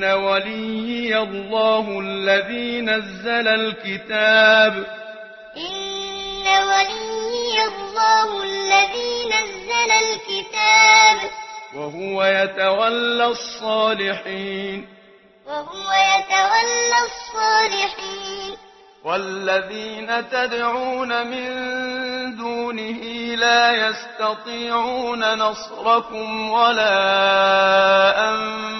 إن ولي الله الذي نزل الكتاب إن ولي الله الذي نزل الكتاب وهو يتولى الصالحين وهو يتولى الصالحين والذين تدعون من دونه لا يستطيعون نصركم ولا أنفسهم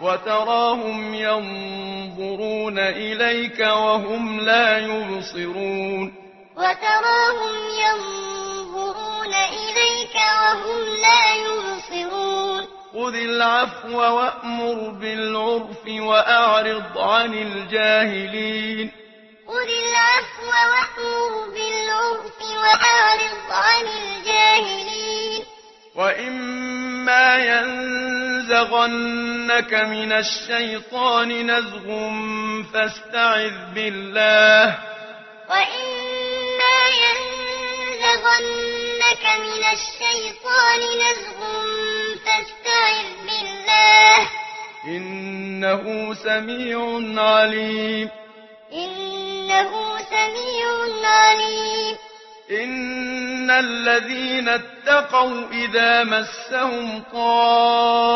وتراهم ينظرون إليك وهم لا يبصرون. وتراهم ينظرون إليك وهم لا يبصرون. خذ العفو وأمر بالعرف وأعرض عن الجاهلين. خذ العفو وأمر بالعرف وأعرض عن الجاهلين. وإما ينظرون ينزغنك من الشيطان نزغ فاستعذ بالله وإما ينزغنك من الشيطان نزغ فاستعذ بالله إنه سميع عليم إنه سميع عليم إن الذين اتقوا إذا مسهم طار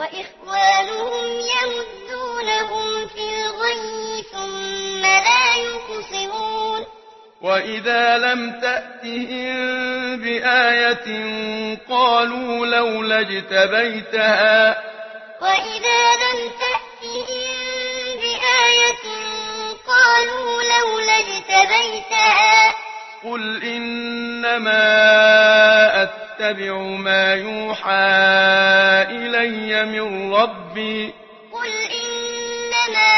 وإخوانهم يمدونهم في الغي ثم لا يقصرون. وإذا لم تأتهم بآية قالوا لولا اجتبيتها. وإذا لم تأتهم بآية قالوا لولا اجتبيتها. قل إنما أتبع ما يوحى إلي من ربي. قل إنما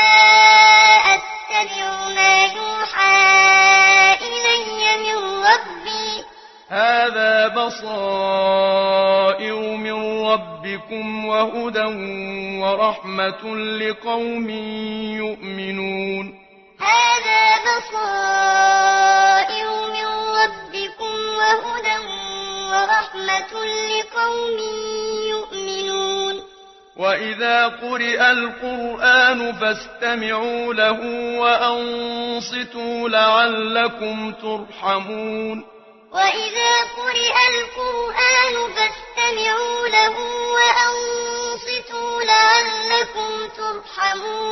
أتبع ما يوحى إلي من ربي. هذا بصائر من ربكم وهدى ورحمة لقوم يؤمنون. هذا بصائر من ربكم وهدى وَرَحْمَةٌ لِقَوْمٍ يُؤْمِنُونَ. وَإِذَا قُرِئَ الْقُرْآنُ فَاسْتَمِعُوا لَهُ وَأَنصِتُوا لَعَلَّكُمْ تُرْحَمُونَ. وَإِذَا قُرِئَ الْقُرْآنُ فَاسْتَمِعُوا لَهُ وَأَنصِتُوا لَعَلَّكُمْ تُرْحَمُونَ.